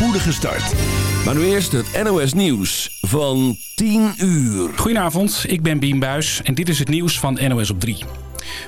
spoedige start. Maar nu eerst het NOS Nieuws van 10 uur. Goedenavond, ik ben Bien Buis en dit is het nieuws van NOS op 3.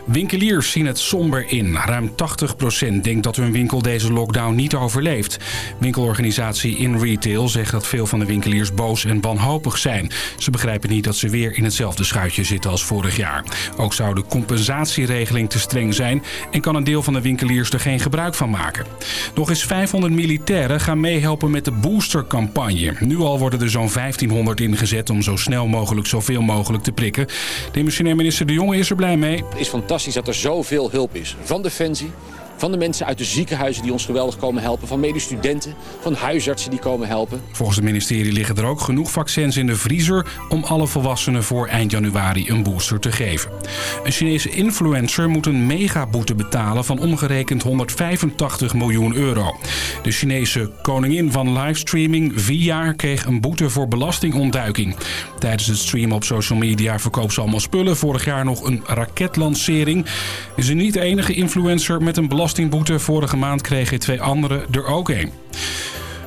Winkeliers zien het somber in. Ruim 80% denkt dat hun winkel deze lockdown niet overleeft. Winkelorganisatie In Retail zegt dat veel van de winkeliers boos en wanhopig zijn. Ze begrijpen niet dat ze weer in hetzelfde schuitje zitten als vorig jaar. Ook zou de compensatieregeling te streng zijn en kan een deel van de winkeliers er geen gebruik van maken. Nog eens 500 militairen gaan meehelpen met de boostercampagne. Nu al worden er zo'n 1500 ingezet om zo snel mogelijk zoveel mogelijk te prikken. Demissionair minister De Jonge is er blij mee fantastisch dat er zoveel hulp is. Van Defensie, van de mensen uit de ziekenhuizen die ons geweldig komen helpen. Van medestudenten, van huisartsen die komen helpen. Volgens het ministerie liggen er ook genoeg vaccins in de vriezer... om alle volwassenen voor eind januari een booster te geven. Een Chinese influencer moet een megaboete betalen van omgerekend 185 miljoen euro. De Chinese koningin van livestreaming Via kreeg een boete voor belastingontduiking. Tijdens het streamen op social media verkoopt ze allemaal spullen. Vorig jaar nog een raketlancering. Is ze niet de enige influencer met een belasting belastingboete. Vorige maand kregen twee anderen er ook een.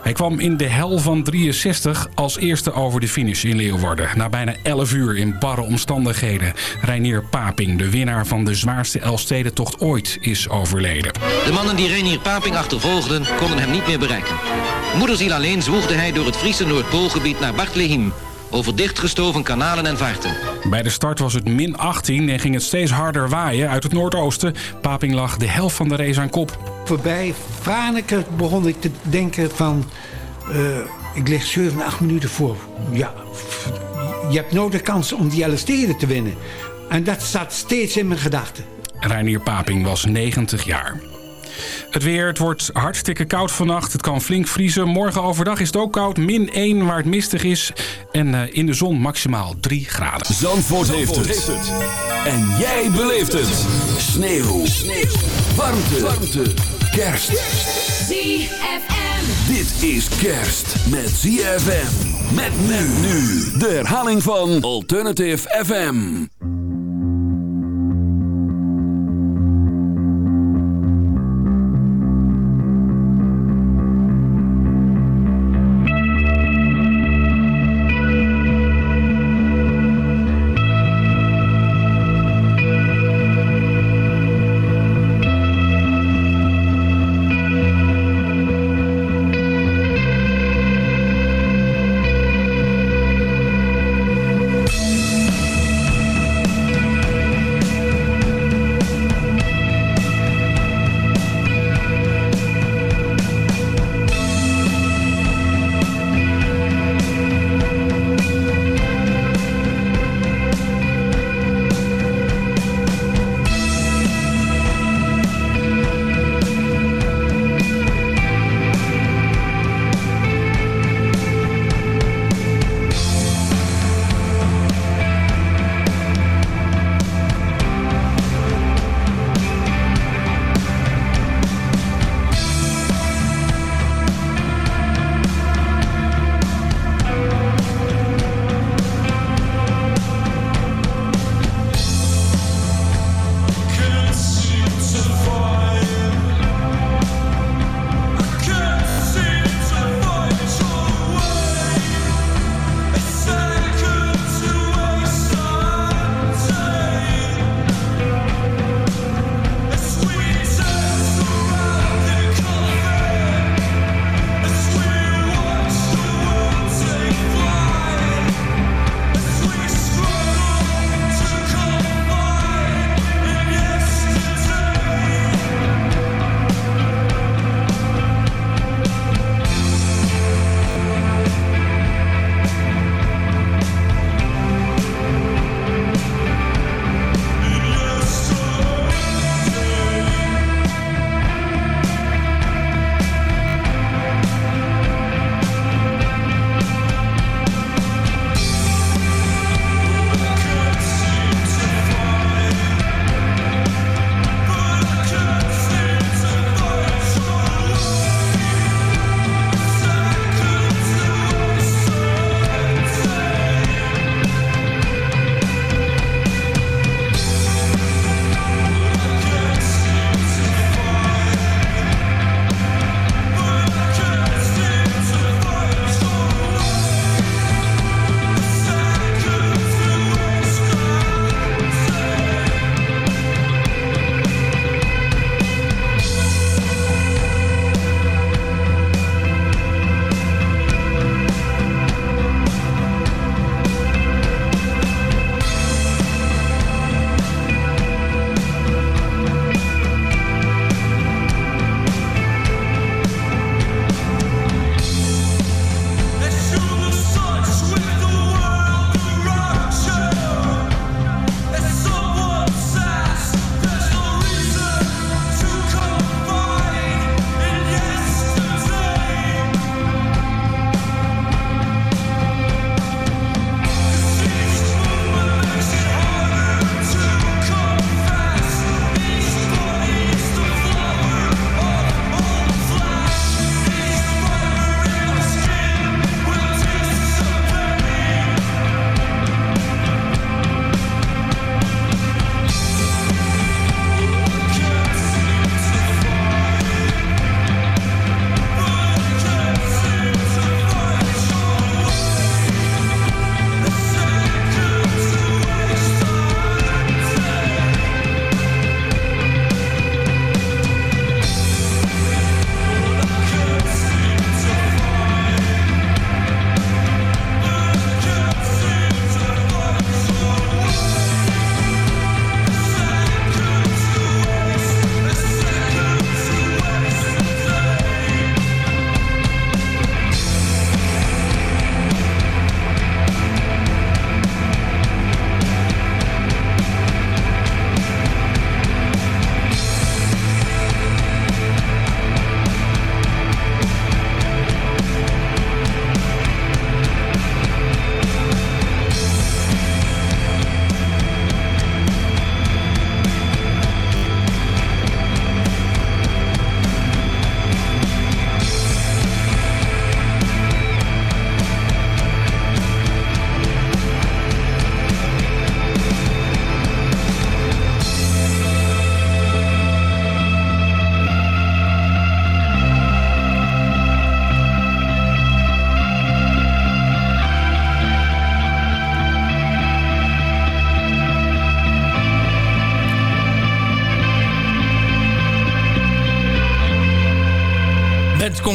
Hij kwam in de hel van 63 als eerste over de finish in Leeuwarden. Na bijna 11 uur in barre omstandigheden. Reinier Paping, de winnaar van de zwaarste Elfstedentocht ooit, is overleden. De mannen die Reinier Paping achtervolgden konden hem niet meer bereiken. Moederziel alleen zwoegde hij door het Friese Noordpoolgebied naar Bartlehim over dichtgestoven kanalen en vaarten. Bij de start was het min 18 en ging het steeds harder waaien uit het noordoosten. Paping lag de helft van de race aan kop. Voorbij Franeker begon ik te denken van... Uh, ik lig 7, 8 minuten voor. Ja, je hebt nooit de kans om die Elfsteden te winnen. En dat staat steeds in mijn gedachten. Reinier Paping was 90 jaar. Het weer, het wordt hartstikke koud vannacht. Het kan flink vriezen. Morgen overdag is het ook koud. Min 1 waar het mistig is. En uh, in de zon maximaal 3 graden. Zandvoort, Zandvoort heeft, het. En jij beleeft het. Sneeuw. Sneeuw. Warmte. Warmte. Kerst. ZFM. Dit is kerst met ZFM. Met men nu. De herhaling van Alternative FM.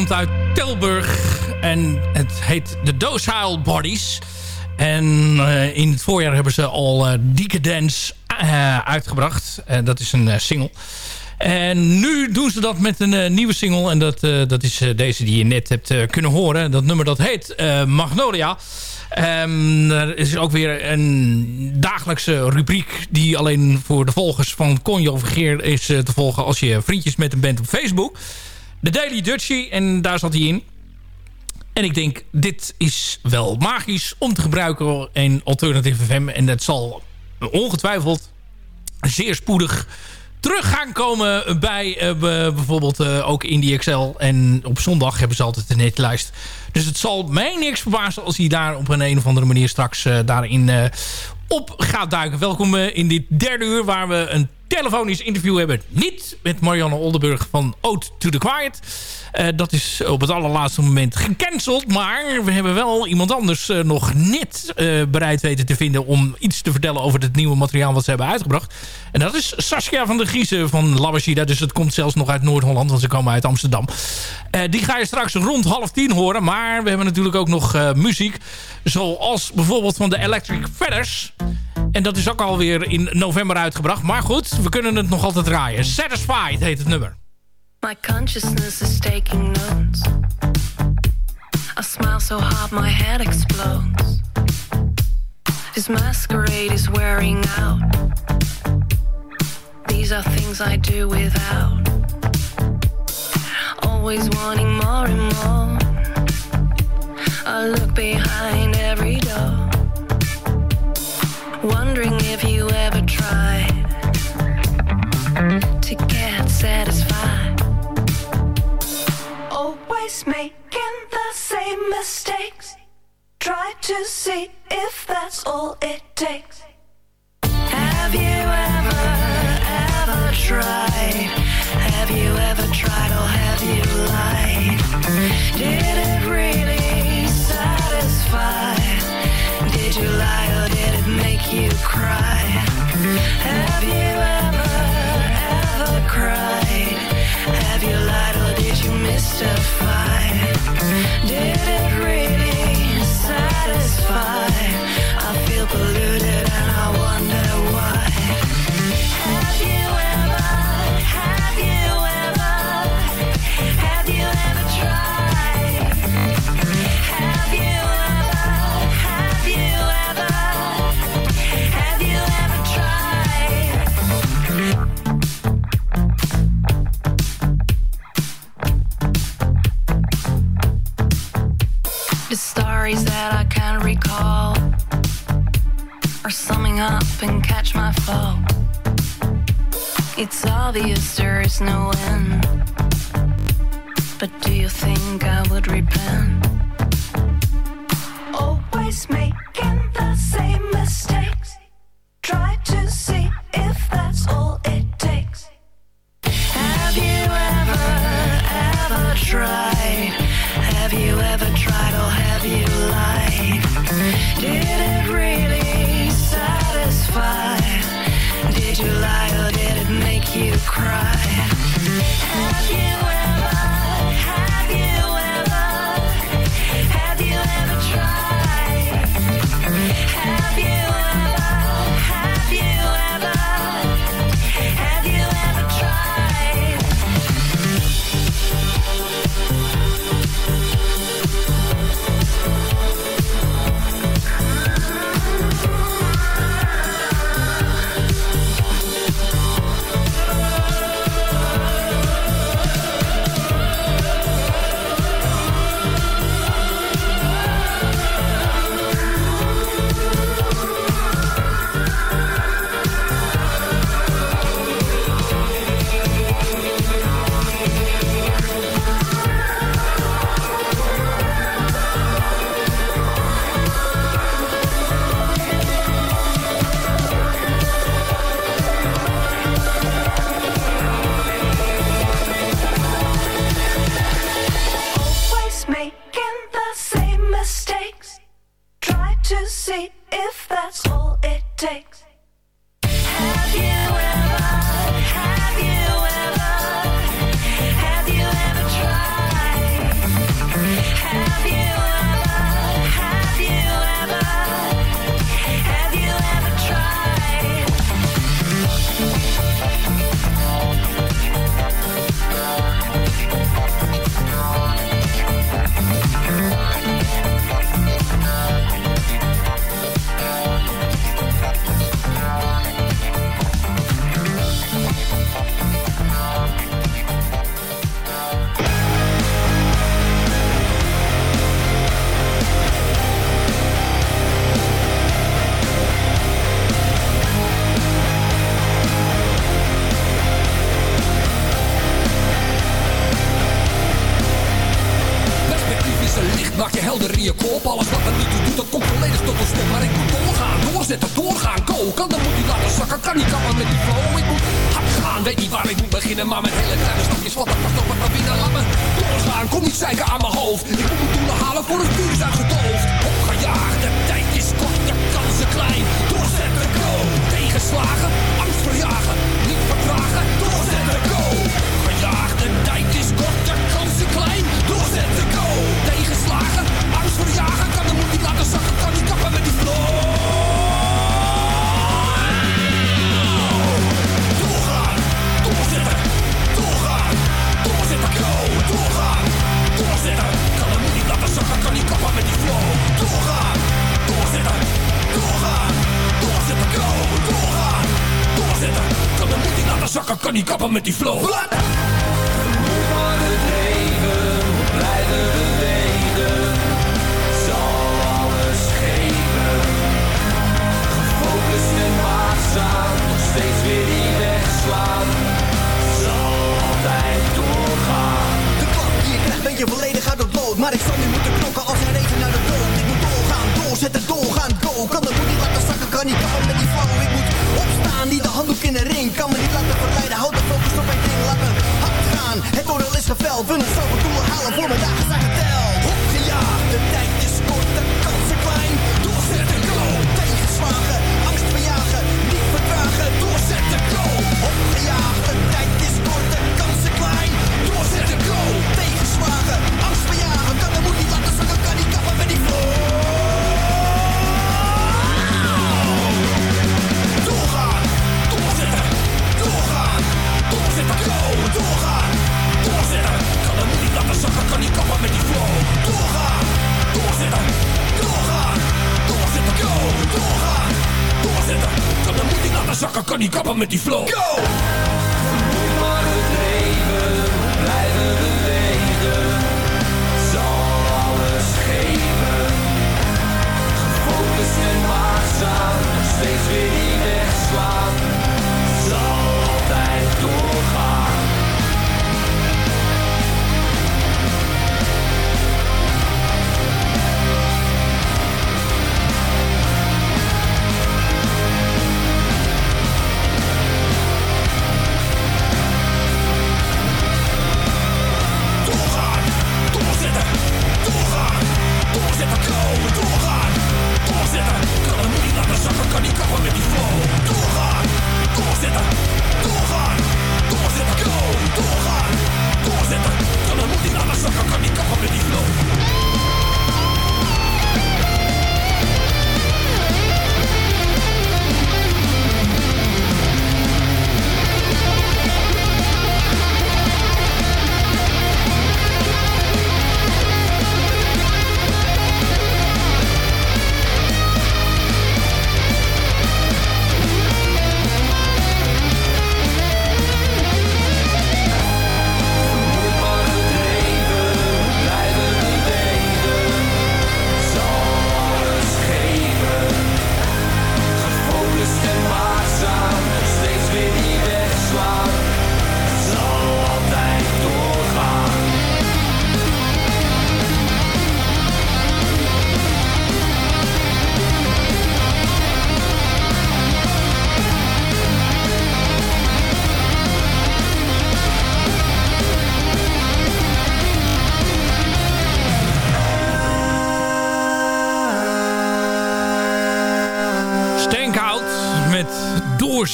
Komt uit Tilburg. En het heet The Docile Bodies. En uh, in het voorjaar hebben ze al uh, Decadence uh, uitgebracht. En dat is een single. En nu doen ze dat met een nieuwe single. En dat, dat is deze die je net hebt kunnen horen. Dat nummer dat heet Magnolia. Um, er is ook weer een dagelijkse rubriek... die alleen voor de volgers van Conjo Vergeer is te volgen... als je vriendjes met hem bent op Facebook. De Daily Dutchie. En daar zat hij in. En ik denk, dit is wel magisch om te gebruiken in Alternative FM. En dat zal ongetwijfeld zeer spoedig terug gaan komen bij uh, bijvoorbeeld uh, ook Indie Excel. En op zondag hebben ze altijd een netlijst. Dus het zal mij niks verbazen als hij daar op een, een of andere manier straks uh, daarin op gaat duiken. Welkom in dit derde uur waar we een telefonisch interview hebben. Niet met Marianne Oldenburg van Ode to the Quiet. Uh, dat is op het allerlaatste moment gecanceld. Maar we hebben wel iemand anders uh, nog net uh, bereid weten te vinden... om iets te vertellen over het nieuwe materiaal wat ze hebben uitgebracht. En dat is Saskia van der Giezen van Labashida. Dus het komt zelfs nog uit Noord-Holland, want ze komen uit Amsterdam. die ga je straks rond half tien horen. Maar we hebben natuurlijk ook nog muziek. Zoals bijvoorbeeld van de Electric Feathers... En dat is ook alweer in november uitgebracht. Maar goed, we kunnen het nog altijd draaien. Satisfied heet het nummer. My consciousness is taking notes. I smile so hard my head explodes. This masquerade is wearing out. These are things I do without. Always wanting more and more. I look behind every door. Wondering to see if that's all it takes. Have you ever, ever tried? Have you ever tried or have you lied? Did it really satisfy? Did you lie or did it make you cry? Have you up and catch my fall. It's obvious there is no end. But do you think I would repent? Always making the same mistakes. Try to see if that's all it takes. Have you ever, ever tried? Have you ever tried or have you lied? Did it really satisfy? Did you lie or did it make you cry? Have you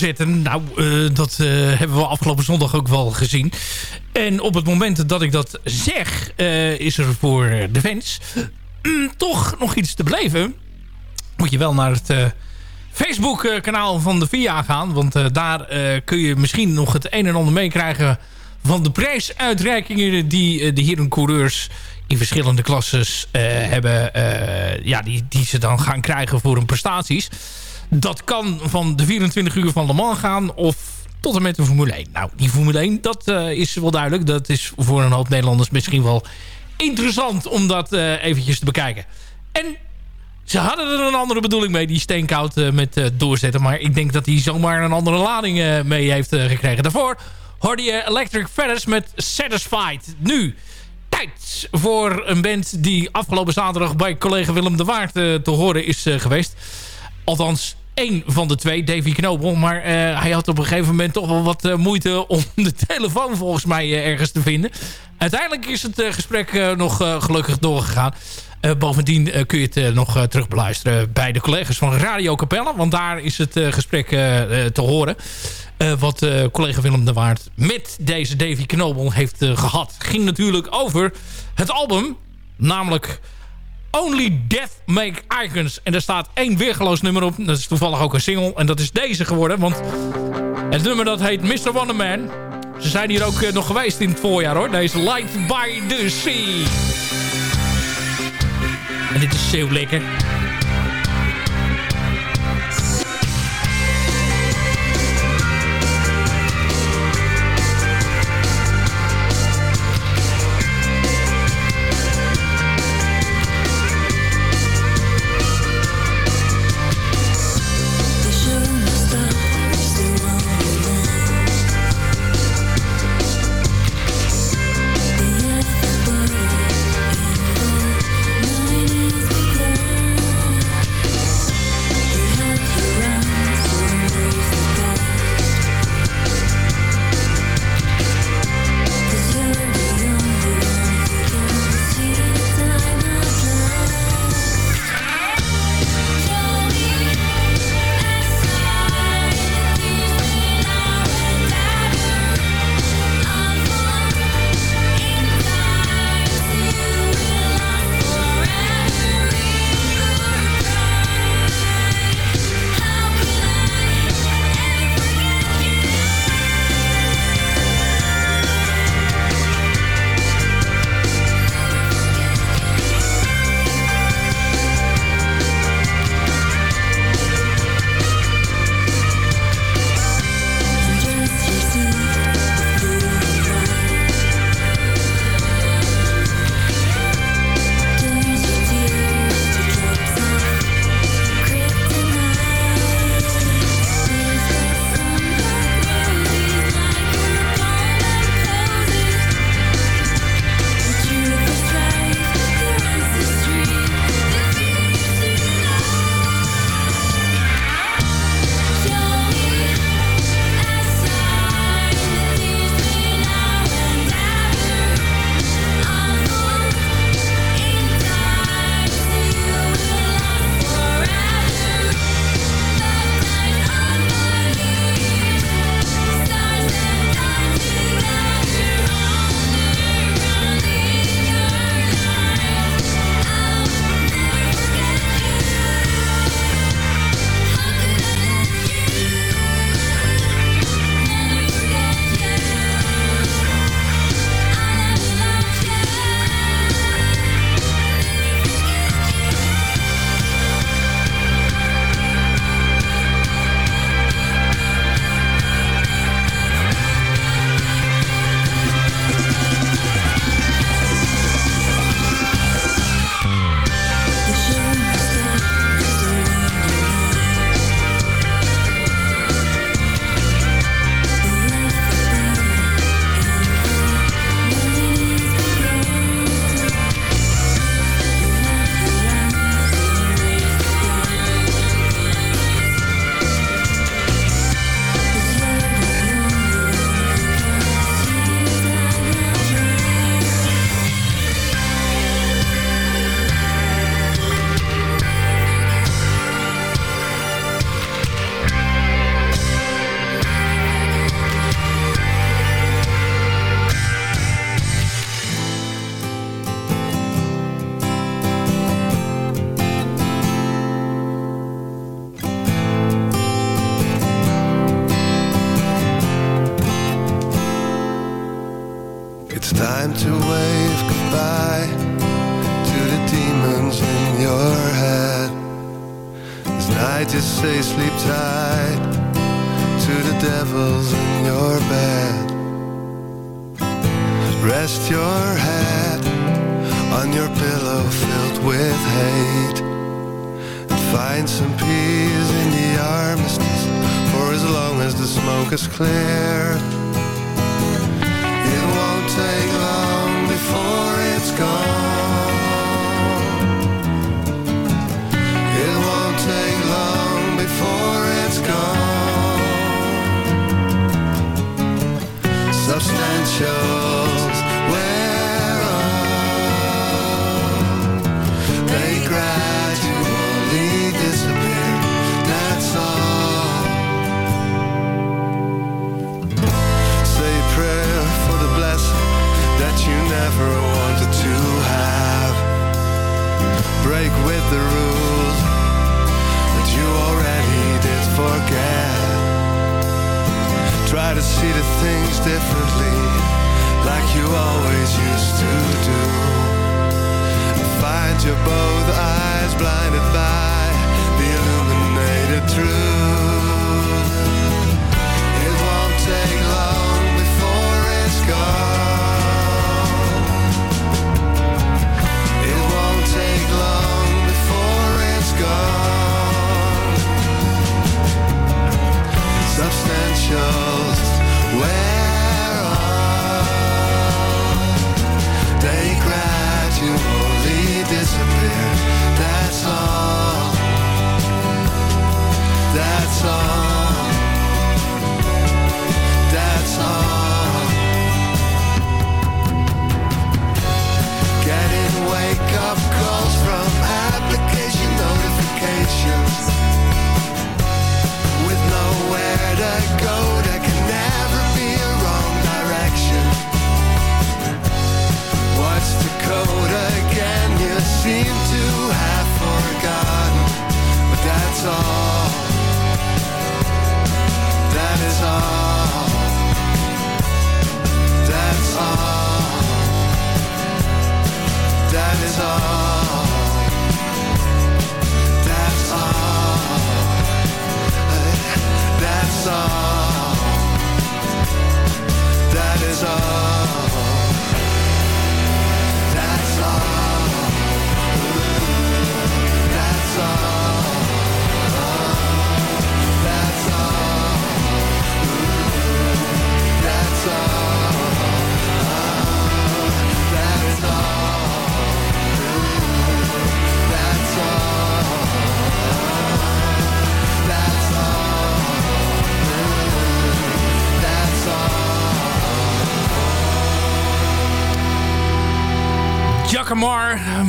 Nou, eh, dat eh, hebben we afgelopen zondag ook wel gezien. En op het moment dat ik dat zeg, eh, is er voor de fans mm, toch nog iets te beleven. Moet je wel naar het Facebook-kanaal van de VIA gaan. Want daar kun je misschien nog het een en ander meekrijgen van de prijsuitreikingen die de heren coureurs in verschillende klasses hebben. ja, die, die ze dan gaan krijgen voor hun prestaties. Dat kan van de 24 uur van Le Mans gaan of tot en met de Formule 1. Nou, die Formule 1, dat eh, is wel duidelijk. Dat is voor een hoop Nederlanders misschien wel interessant om dat eh, eventjes te bekijken. En ze hadden er een andere bedoeling mee, die Steenkoud eh, met doorzetten. Maar ik denk dat hij zomaar een andere lading mee heeft gekregen. Daarvoor hoorde je Electric Ferris met Satisfied. Nu tijd voor een band die afgelopen zaterdag bij collega Willem de Waard te horen is geweest. Althans, één van de twee, Davy Knobel. Maar hij had op een gegeven moment toch wel wat moeite om de telefoon volgens mij ergens te vinden. Uiteindelijk is het gesprek nog gelukkig doorgegaan. bovendien kun je het nog terug beluisteren bij de collega's van Radio Capelle. Want daar is het gesprek te horen. wat collega Willem de Waard met deze Davy Knobel heeft gehad. Ging natuurlijk over het album. Namelijk Only Death Make Icons. En daar staat één weergeloos nummer op. Dat is toevallig ook een single. En dat is deze geworden. Want het nummer dat heet Mr. Wonderman. Ze zijn hier ook nog geweest in het voorjaar hoor. Deze Light by the Sea. En dit is zeeuw lekker.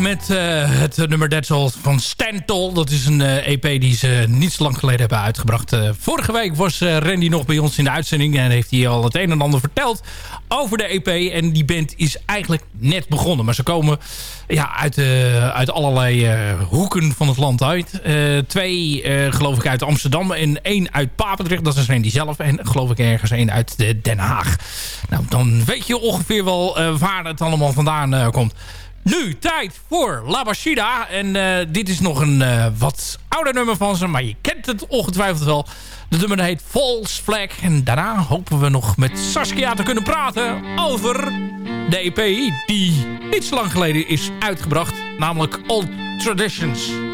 Met eh, het nummer That's All van Stantol. Dat is een eh, EP die ze niet zo lang geleden hebben uitgebracht. Eh, vorige week was Randy nog bij ons in de uitzending... en heeft hij al het een en ander verteld over de EP. En die band is eigenlijk net begonnen. Maar ze komen ja, uit, uit allerlei hoeken van het land uit. Twee geloof ik uit Amsterdam en één uit Papendrecht. Dat is Randy zelf. En geloof ik ergens één uit de Den Haag. Nou, dan weet je ongeveer wel waar het allemaal vandaan komt. Nu, tijd voor La Bashida. En eh, dit is nog een eh, wat ouder nummer van ze. Maar je kent het ongetwijfeld wel. De nummer heet False Flag. En daarna hopen we nog met Saskia te kunnen praten over de EP die niet zo lang geleden is uitgebracht. Namelijk Old Traditions.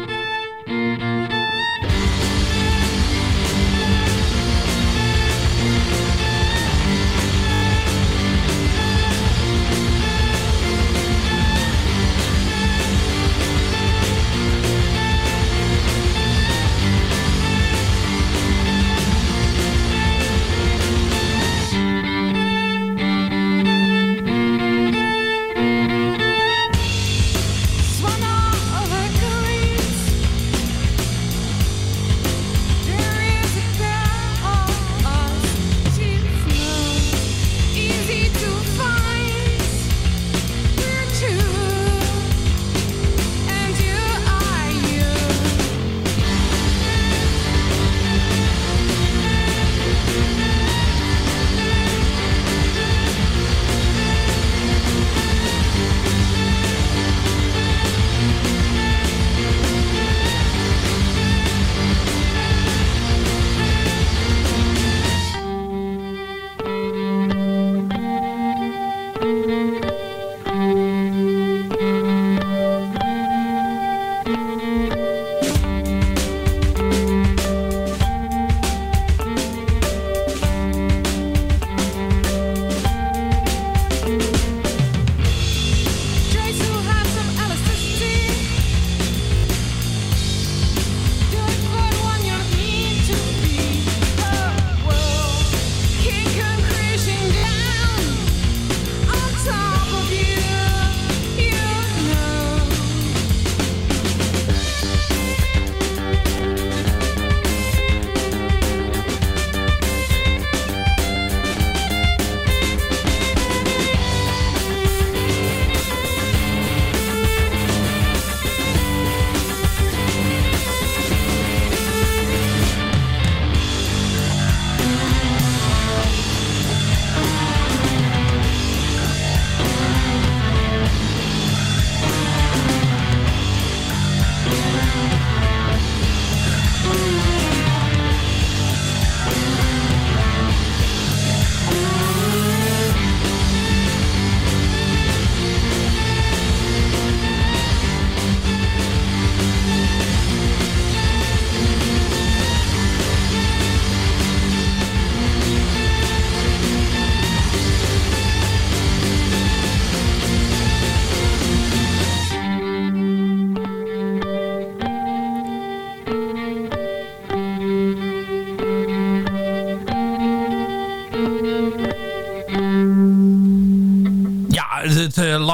Música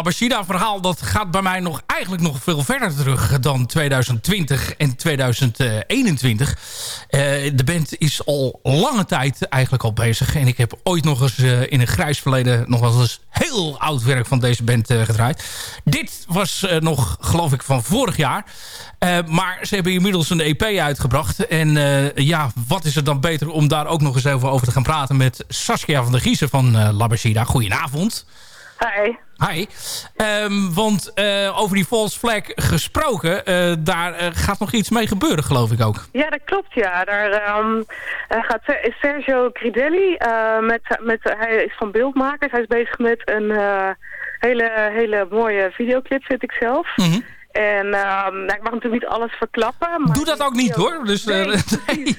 Labashida-verhaal dat gaat bij mij nog eigenlijk nog veel verder terug dan 2020 en 2021. Uh, de band is al lange tijd eigenlijk al bezig. En ik heb ooit nog eens uh, in een grijs verleden nog wel eens heel oud werk van deze band gedraaid. Dit was nog, geloof ik, van vorig jaar. maar ze hebben inmiddels een EP uitgebracht. En ja, wat is er dan beter om daar ook nog eens even over te gaan praten met Saskia van der Giezen van Labashida. Goedenavond. Hi. Hi. Um, want uh, over die false flag gesproken, uh, daar uh, gaat nog iets mee gebeuren, geloof ik ook. Ja, dat klopt, ja. Daar um, gaat Sergio Cridelli, met, met, hij is van beeldmakers. Hij is bezig met een hele, hele mooie videoclip, vind ik zelf. Mm -hmm. En um, nou, ik mag natuurlijk niet alles verklappen. Maar Doe dat ook niet hoor. Dus, nee, nee.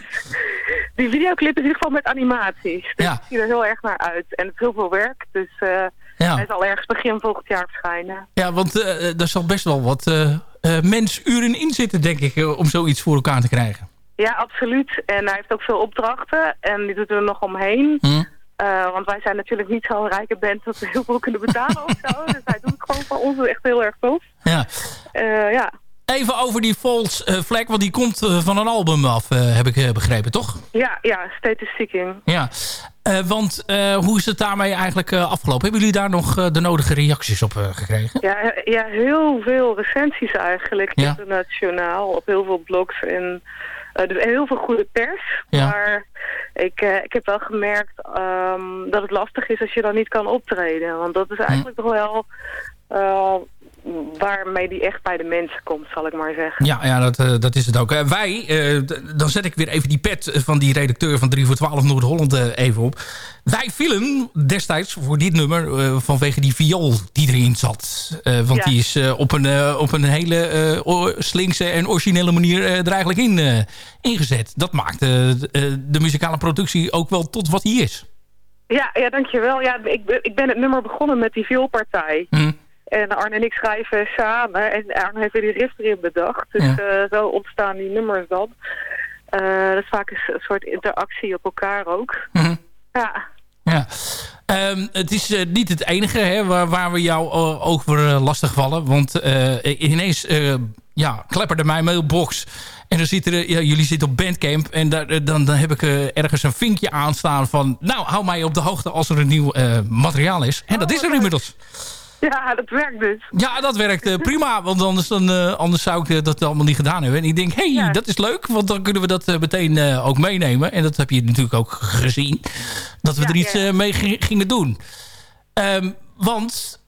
Die videoclip is in ieder geval met animaties. Dus ja. ik zie er heel erg naar uit. En het is heel veel werk. Dus uh, ja. hij zal ergens begin volgend jaar verschijnen. Ja, want uh, er zal best wel wat uh, mensuren in zitten, denk ik, om zoiets voor elkaar te krijgen. Ja, absoluut. En hij heeft ook veel opdrachten. En die doet er nog omheen. Hm. Uh, want wij zijn natuurlijk niet zo'n rijke band dat we heel veel kunnen betalen of zo. Dus hij doet het gewoon voor ons echt heel erg tof. Ja. Uh, ja. Even over die False uh, Flag, want die komt van een album af, heb ik begrepen, toch? Ja, ja, Status Seeking. Ja, want hoe is het daarmee eigenlijk afgelopen? Hebben jullie daar nog de nodige reacties op gekregen? Ja, ja, heel veel recensies eigenlijk, ja. internationaal, op heel veel blogs en... Uh, dus heel veel goede pers. Ja. Maar ik, uh, ik heb wel gemerkt um, dat het lastig is als je dan niet kan optreden. Want dat is eigenlijk toch wel uh, waarmee die echt bij de mensen komt, zal ik maar zeggen. Ja, ja dat, uh, dat is het ook. wij, dan zet ik weer even die pet van die redacteur van 3 voor 12 Noord-Holland even op. Wij vielen destijds voor dit nummer vanwege die viool die erin zat. want ja. die is op, een, op een hele slinkse en originele manier er eigenlijk in, ingezet. Dat maakt de muzikale productie ook wel tot wat hij is. Ja, ja dankjewel. Ja, ik, ik ben het nummer begonnen met die vioolpartij. Mm. En Arne en ik schrijven samen. En Arne heeft weer die riff erin bedacht. Dus ja. uh, zo ontstaan die nummers dan. Uh, dat is vaak een soort interactie op elkaar ook. Mm. Ja. Ja. Um, het is uh, niet het enige hè, waar, waar, we jou over lastig vallen. Want ineens ja, klepperde mijn mailbox en dan zitten er, ja, jullie zitten op Bandcamp. En daar, dan, dan heb ik ergens een vinkje aanstaan van... Nou, hou mij op de hoogte als er een nieuw materiaal is. En oh, dat is er inmiddels. Ja, dat werkt dus. Ja, dat werkt uh, prima. Want anders, dan, anders zou ik dat allemaal niet gedaan hebben. En ik denk, hé, hey, ja. dat is leuk. Want dan kunnen we dat meteen ook meenemen. En dat heb je natuurlijk ook gezien. Dat we ja, er iets ja. mee gingen doen. Um, want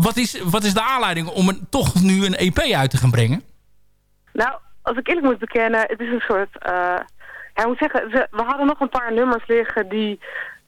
wat, is, wat is de aanleiding om een, toch nu een EP uit te gaan brengen? Nou, als ik eerlijk moet bekennen, het is een soort... Ja, ik moet zeggen, we hadden nog een paar nummers liggen die,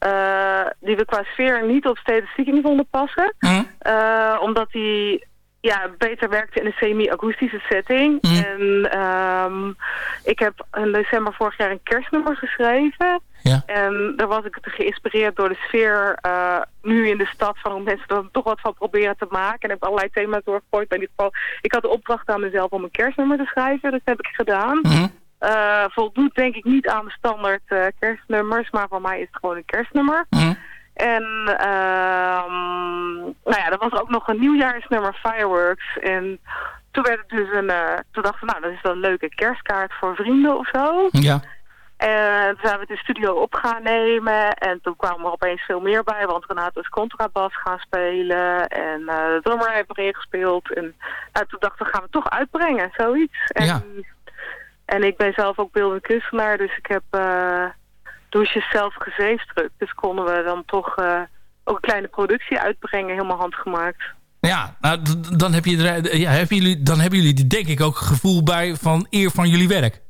uh, die we qua sfeer niet op statistiek vonden passen. Mm. Uh, omdat die ja, beter werkte in een semi-akoestische setting. Mm. En um, ik heb in december vorig jaar een kerstnummer geschreven. Ja. En daar was ik geïnspireerd door de sfeer uh, nu in de stad van hoe mensen er toch wat van proberen te maken. En heb allerlei thema's doorgegooid. Maar in ieder geval, ik had de opdracht aan mezelf om een kerstnummer te schrijven. Dat heb ik gedaan. Mm. Uh, voldoet denk ik niet aan de standaard uh, kerstnummers, maar voor mij is het gewoon een kerstnummer. Mm. En um, nou ja, er was ook nog een nieuwjaarsnummer Fireworks. En toen werd het dus een, uh, toen dachten we, nou, dat is wel een leuke kerstkaart voor vrienden of zo. Ja. En toen zijn we de studio op gaan nemen. En toen kwamen er opeens veel meer bij. Want Renato is contrabas gaan spelen. En uh, de drummer heeft erin gespeeld. En nou, toen dachten we, gaan we toch uitbrengen, zoiets. En, ja. En ik ben zelf ook beeldend kunstenaar. Dus ik heb uh, douches zelf gezeefdrukt. Dus konden we dan toch uh, ook een kleine productie uitbrengen. Helemaal handgemaakt. Ja, nou, dan, heb je er, ja, hebben jullie, dan hebben jullie denk ik ook gevoel bij van eer van jullie werk.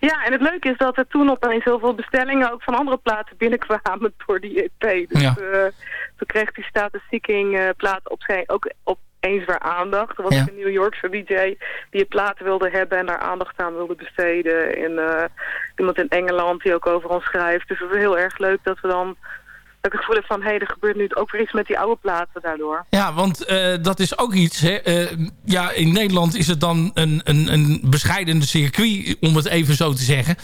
Ja, en het leuke is dat er toen opeens heel veel bestellingen ook van andere platen binnenkwamen door die EP. Dus ja. uh, toen kreeg die Status Seeking uh, plaat op zijn, ook opeens weer aandacht. Er was Ja. een New Yorkse DJ die het platen wilde hebben en daar aandacht aan wilde besteden. En uh, iemand in Engeland die ook over ons schrijft. Dus het is heel erg leuk dat we dan dat ik het gevoel heb van, hé, hey, er gebeurt nu ook weer iets met die oude platen daardoor. Ja, want uh, dat is ook iets. Hè? Uh, ja, in Nederland is het dan een, een, een bescheiden circuit, om het even zo te zeggen.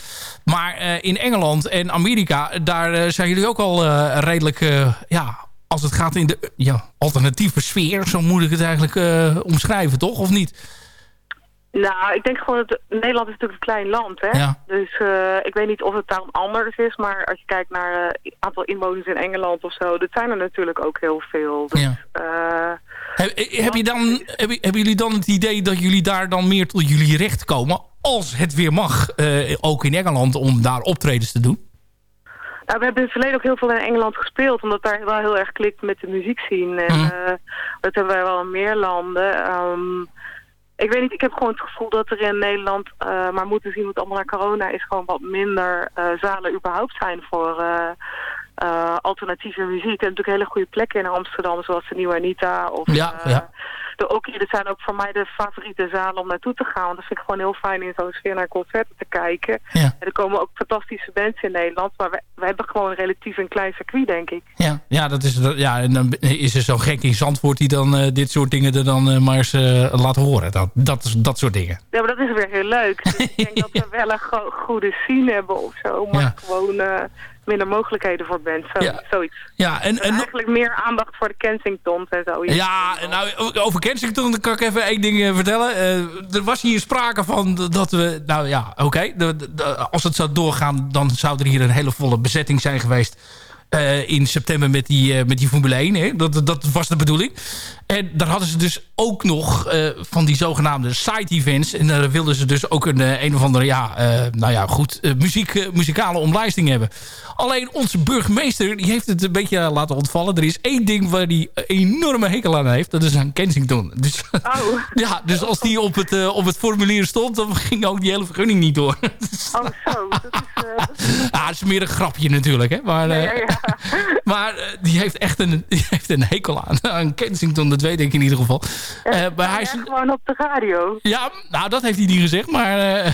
Maar uh, in Engeland en Amerika, daar zijn jullie ook al redelijk ja, als het gaat in de ja, alternatieve sfeer. Zo moet ik het eigenlijk omschrijven, toch? Of niet? Nou, ik denk gewoon dat Nederland is natuurlijk een klein land, hè. Ja. Dus uh, ik weet niet of het daarom anders is, maar als je kijkt naar het uh, aantal inwoners in Engeland of zo, dat zijn er natuurlijk ook heel veel. Dus, ja. Heb, heb, je dan, heb, hebben jullie dan het idee dat jullie daar dan meer tot jullie recht komen, als het weer mag, ook in Engeland, om daar optredens te doen? Nou, we hebben in het verleden ook heel veel in Engeland gespeeld, omdat daar wel heel erg klikt met de muziek En mm. dat hebben wij wel in meer landen. Um, ik weet niet, ik heb gewoon het gevoel dat er in Nederland, uh, maar moeten zien wat allemaal naar corona is, gewoon wat minder uh, zalen überhaupt zijn voor alternatieve muziek. En natuurlijk hele goede plekken in Amsterdam, zoals de Nieuwe Anita of ja, ja. De Okie. Dat zijn ook voor mij de favoriete zalen om naartoe te gaan. Want dat vind ik gewoon heel fijn in zo'n sfeer naar concerten te kijken. Ja. En er komen ook fantastische bands in Nederland, maar we, we hebben gewoon relatief een klein circuit, denk ik. Ja, ja, dat is, ja en dan is er zo'n gek in Zandvoort die dan uh, dit soort dingen er dan uh, maar eens uh, laat horen. Dat, dat, dat soort dingen. Ja, maar dat is weer heel leuk. Dus ik denk dat we wel een go goede scene hebben of zo, maar Ja. gewoon minder mogelijkheden voor bands. Zo, Ja. Zoiets. Ja, en, Dus en eigenlijk meer aandacht voor de Kensingtons en zo. Ja, nou, over Kensington kan ik even één ding eh, vertellen. Eh, er was hier sprake van dat we... Nou ja, oké. als het zou doorgaan, dan zou er hier een hele volle bezetting zijn geweest... eh, in september met die, eh, met die Formule 1. Hè? Dat, dat was de bedoeling. En daar hadden ze dus ook nog eh, van die zogenaamde side-events. En daar wilden ze dus ook een, een of andere, ja, nou ja, goed, muziek, muzikale omlijsting hebben. Alleen onze burgemeester, die heeft het een beetje laten ontvallen. Er is één ding waar hij enorme hekel aan heeft. Dat is aan Kensington. Dus, Oh, ja, dus als die op het, op het formulier stond, dan ging ook die hele vergunning niet door. oh zo. Dat is, dat is- Ja, het is meer een grapje natuurlijk, hè. Maar, ja, ja. maar eh, die heeft echt een, die heeft een hekel aan, aan Kensington. Dat weet ik in ieder geval. Eh, maar hij is, gewoon op de radio. ja, nou, dat heeft hij niet gezegd. Maar, eh,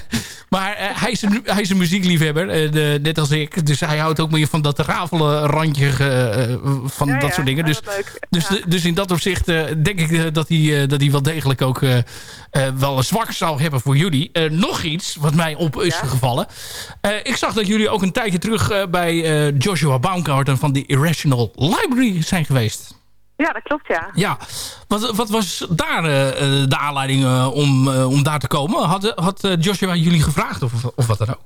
maar eh, hij, is een, hij is een muziekliefhebber, eh, de, net als ik. Dus hij houdt ook meer van dat rafelen randje eh, van Ja, dat ja, soort dingen. Dus, dus, Ja. dus in dat opzicht eh, denk ik eh, dat, hij, eh, dat hij wel degelijk ook eh, eh, wel een zwak zou hebben voor jullie. Eh, nog iets wat mij op is gevallen. Eh, ik zag dat jullie ook een tijdje terug eh, bij eh, Joshua Van de Irrational Library zijn geweest. Ja, dat klopt, ja. Ja, wat, wat was daar eh, eh, de aanleiding eh, om, om daar te komen? Had, had Joshua jullie gevraagd of, of wat dan ook?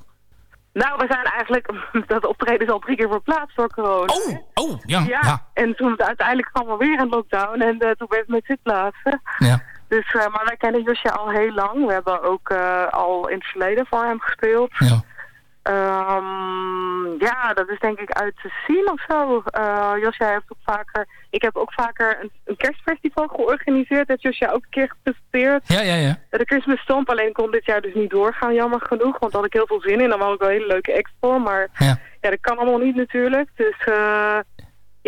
Nou, we zijn eigenlijk... Dat optreden is al drie keer verplaatst door corona. Oh, oh, ja, Ja, ja, en toen uiteindelijk kwam er weer een lockdown en toen werd het met zitplaatsen. ja. Dus, maar wij kennen Josja al heel lang. We hebben ook al in het verleden voor hem gespeeld. ja. Ehm, ja, dat is denk ik uit te zien of zo. Eh Josja heeft ook vaker... Ik heb ook vaker een, een kerstfestival georganiseerd. Dat Josja ook een keer gepresenteerd. Ja, ja, ja. De Christmas Stomp alleen kon dit jaar dus niet doorgaan, jammer genoeg. Want daar had ik heel veel zin in. Dan wou ik wel een hele leuke voor. Maar Ja. ja, dat kan allemaal niet natuurlijk. Dus eh,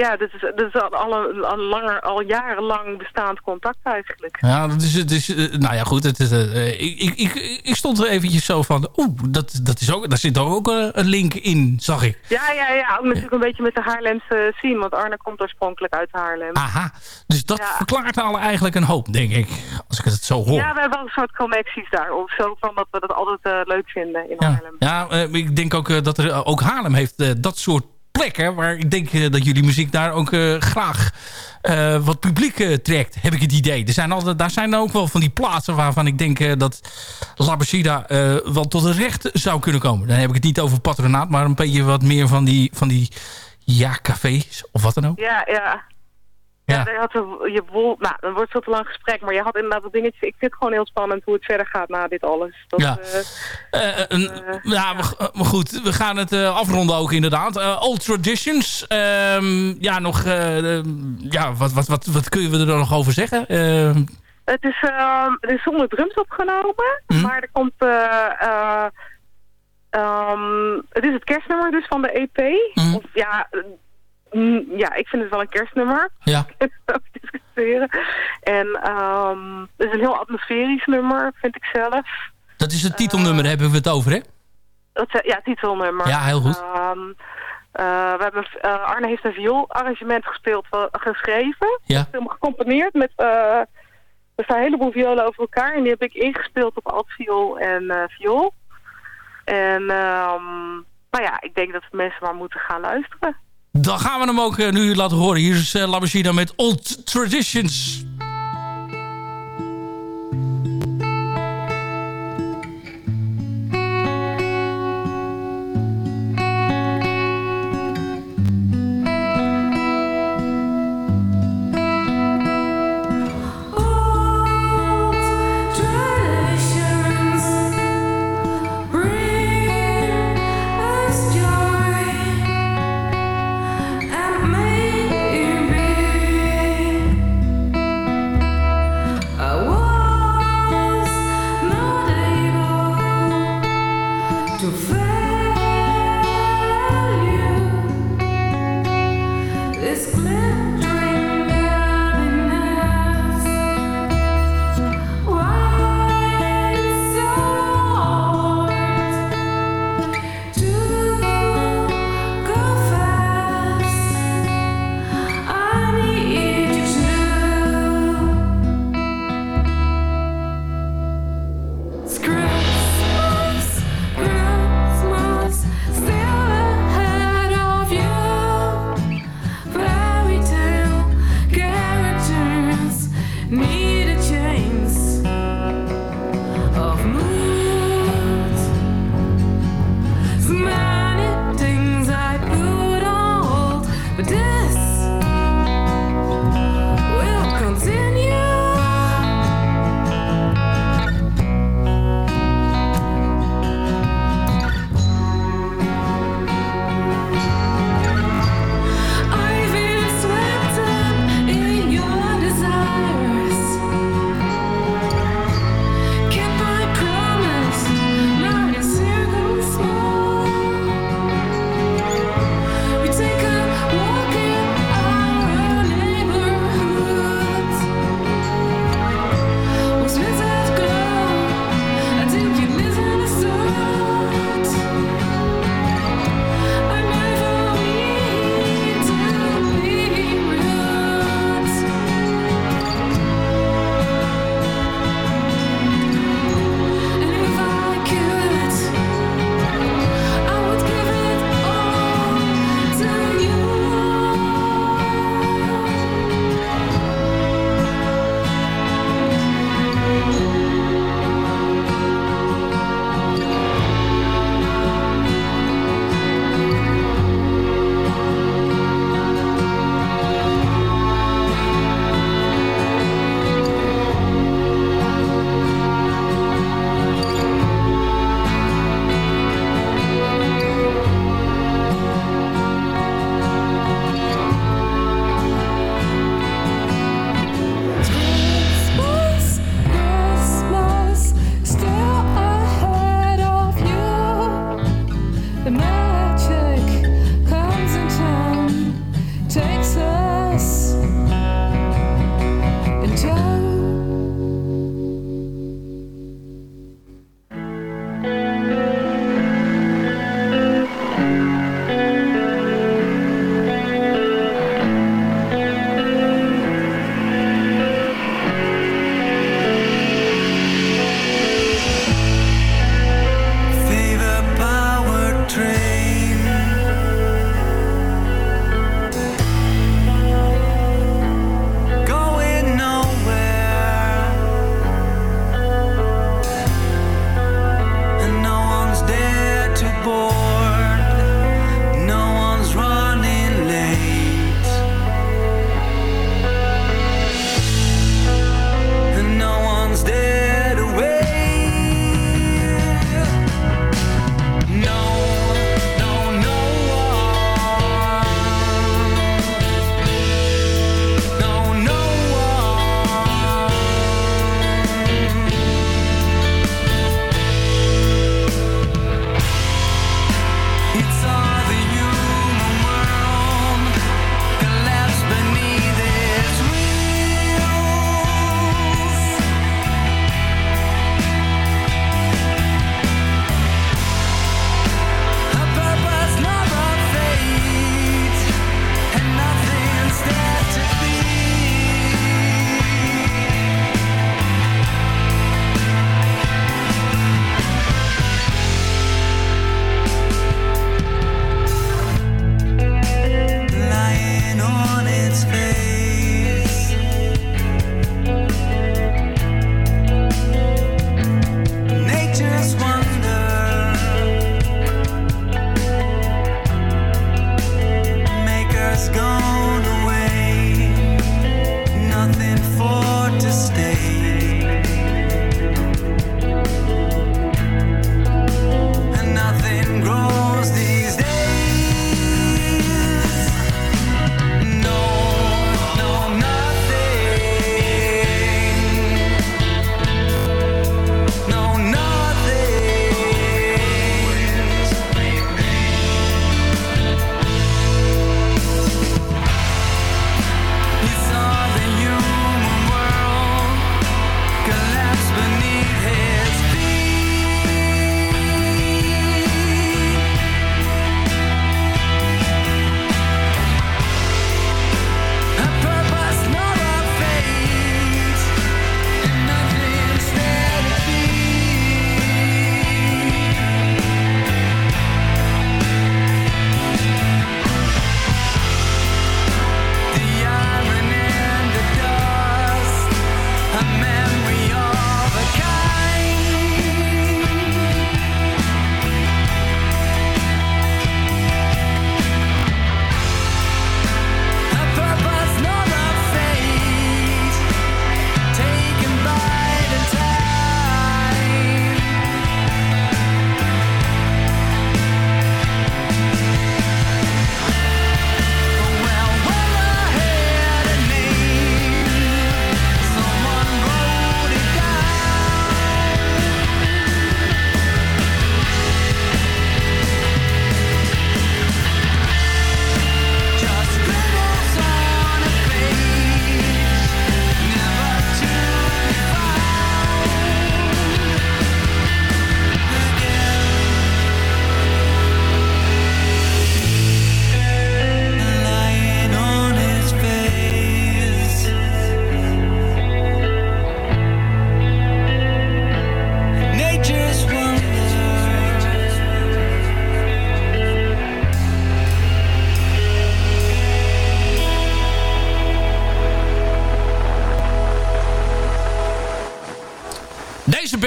ja, dit is, dit is al, al, langer, al jarenlang bestaand contact eigenlijk. Ja, dat is, het is, eh, nou ja, goed. Het, is, eh, ik, ik, ik, ik stond er eventjes zo van... Oeh, dat, dat is ook, daar zit ook eh, een link in, zag ik. Ja, ja, ja. Natuurlijk een beetje met de Haarlemse scene. Want Arne komt oorspronkelijk uit Haarlem. Aha, dus dat Ja. verklaart al eigenlijk een hoop, denk ik. Als ik het zo hoor. Ja, we hebben wel een soort connecties daar. Of zo van dat we dat altijd leuk vinden in Ja, Haarlem. ja ik denk ook dat er ook Haarlem heeft dat soort plekken... waar ik denk eh, dat jullie muziek daar ook eh, graag eh, wat publiek trekt, heb ik het idee. Er zijn altijd, daar zijn ook wel van die plaatsen waarvan ik denk dat Labashida wel tot een recht zou kunnen komen. Dan heb ik het niet over patronaat, maar een beetje wat meer van die, van die ja, cafés of wat dan ook. Ja, ja. Ja. Ja, had je, je wol, nou, dan wordt het te lang gesprek, maar je had inderdaad wat dingetjes. Ik vind het gewoon heel spannend hoe het verder gaat na dit alles. Dat, Ja. eh, Eh, een- ja, we, eh, maar goed, we gaan het eh, afronden ook inderdaad. Eh, Old Traditions. ehm, ja, nog... eh, eh, ja, wat, wat, wat, wat kun je er dan nog over zeggen? Ehm, Het is, ehm, het is zonder drums opgenomen, Mhm. maar er komt... eh, eh, het is het kerstnummer dus van de EP. Mhm. Of, ja, eh, ja, ik vind het wel een kerstnummer. ja. Discussiëren. En ehm, het is een heel atmosferisch nummer, vind ik zelf. Dat is het titelnummer, daar hebben we het over, hè? Dat, eh, ja, titelnummer. Ja, heel goed. Ehm, eh, we hebben, eh, Arne heeft een viool-arrangement gespeeld, geschreven. Ja. Film gecomponeerd met... eh, er staan een heleboel violen over elkaar. En die heb ik ingespeeld op altviool en eh viool. En... ehm nou ja, ik denk dat mensen maar moeten gaan luisteren. Dan gaan we hem ook nu laten horen. Hier is Machine met Old Traditions.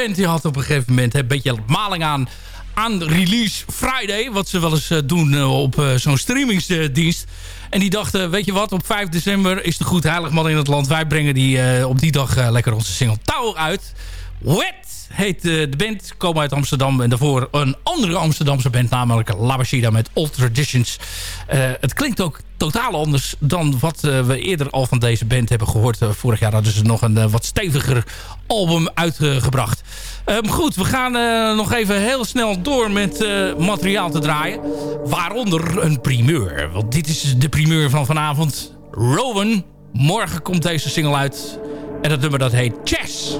Band die had op een gegeven moment een beetje maling aan aan Release Friday. Wat ze wel eens doen op zo'n streamingsdienst. En die dachten, weet je wat, op 5 december is de goed heiligman in het land. Wij brengen die op die dag lekker onze single Touw uit. Wet heet de band, komen uit Amsterdam. En daarvoor een andere Amsterdamse band, namelijk Labashida met Old Traditions. het klinkt ook totaal anders dan wat we eerder al van deze band hebben gehoord. vorig jaar hadden ze nog een wat steviger album uitgebracht. Um, goed, we gaan nog even heel snel door met materiaal te draaien. Waaronder een primeur. Want dit is de primeur van vanavond. Rowan. Morgen komt deze single uit. En dat nummer dat heet Chess.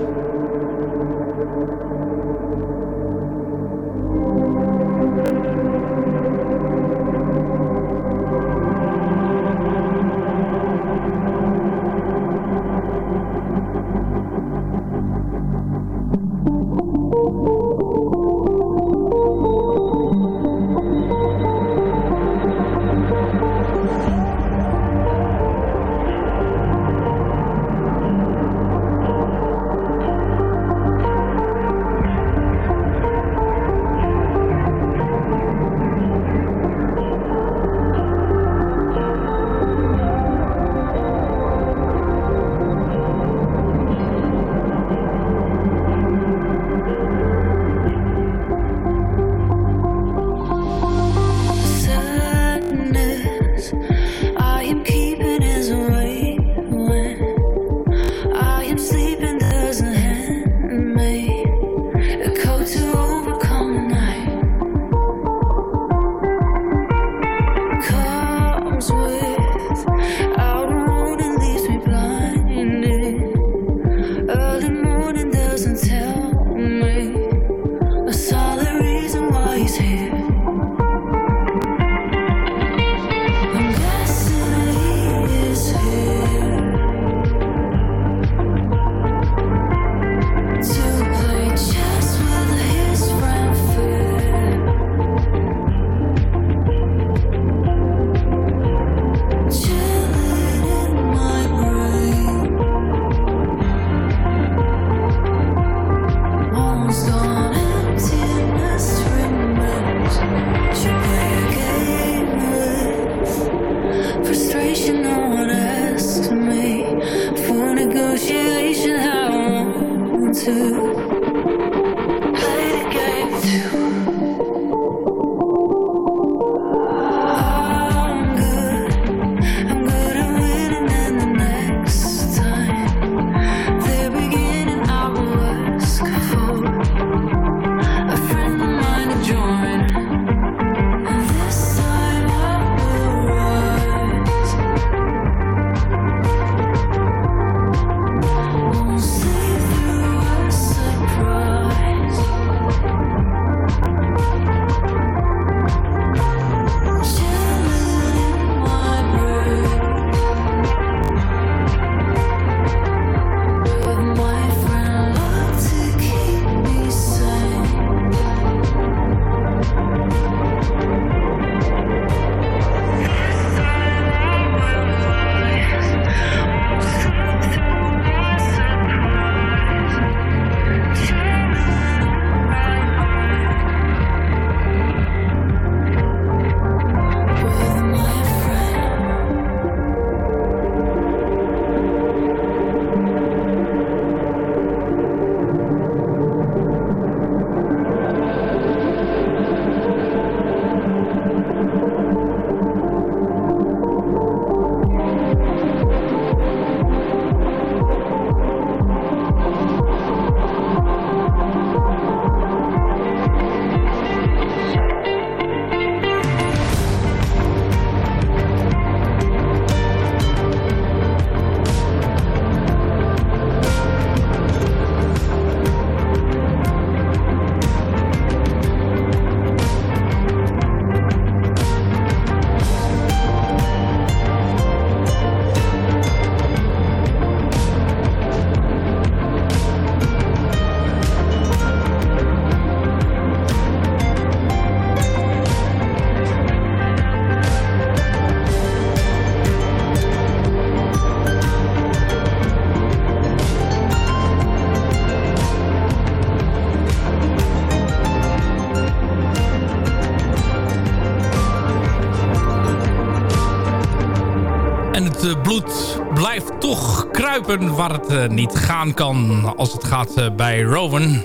Het bloed blijft toch kruipen waar het niet gaan kan als het gaat bij Rowan.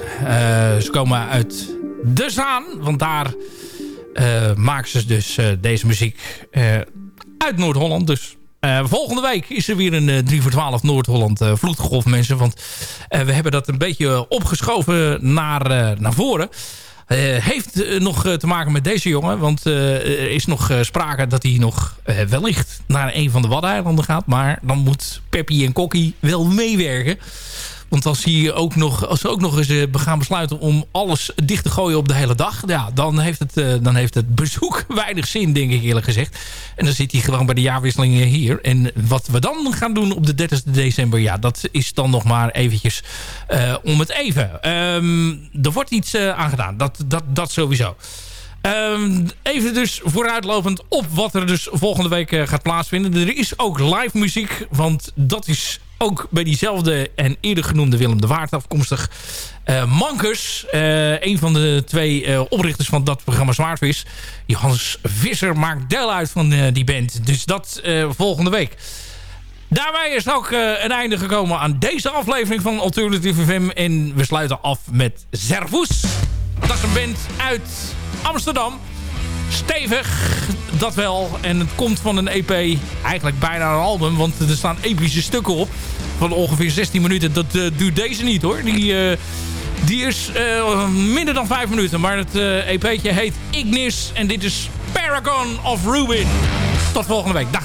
ze komen uit De Zaan, want daar maken ze dus deze muziek uit Noord-Holland. Dus volgende week is er weer een 3 voor 12 Noord-Holland uh, vloedgolf, mensen. Want we hebben dat een beetje opgeschoven naar, naar voren. Uh, heeft uh, nog uh, te maken met deze jongen. Want er is nog sprake dat hij nog wellicht naar een van de Waddeneilanden gaat. Maar dan moet Peppy en Kokkie wel meewerken. Want als, hij ook nog, als ze ook nog eens uh, gaan besluiten om alles dicht te gooien op de hele dag... Ja, dan, heeft het, uh, dan heeft het bezoek weinig zin, denk ik eerlijk gezegd. En dan zit hij gewoon bij de jaarwisseling hier. En wat we dan gaan doen op de 30 december... ja, dat is dan nog maar eventjes uh, om het even. Um, er wordt iets aan gedaan, dat, dat, dat sowieso. Um, even dus vooruitlopend op wat er dus volgende week uh, gaat plaatsvinden. Er is ook live muziek, want dat is ook bij diezelfde en eerder genoemde Willem de Waard afkomstig. Uh, Mankers, uh, een van de twee oprichters van dat programma Zwaardvis. Johannes Visser maakt deel uit van die band. Dus dat volgende week. Daarbij is ook een einde gekomen aan deze aflevering van Alternative FM. En we sluiten af met Zervoes. Dat is een band uit Amsterdam. Stevig, dat wel. En het komt van een EP, eigenlijk bijna een album. Want er staan epische stukken op. Van ongeveer 16 minuten. Dat uh, doet deze niet hoor. Die, uh, die is uh, minder dan 5 minuten. Maar het EP'tje heet Ignis. En dit is Paragon of Ruin. Tot volgende week. Dag.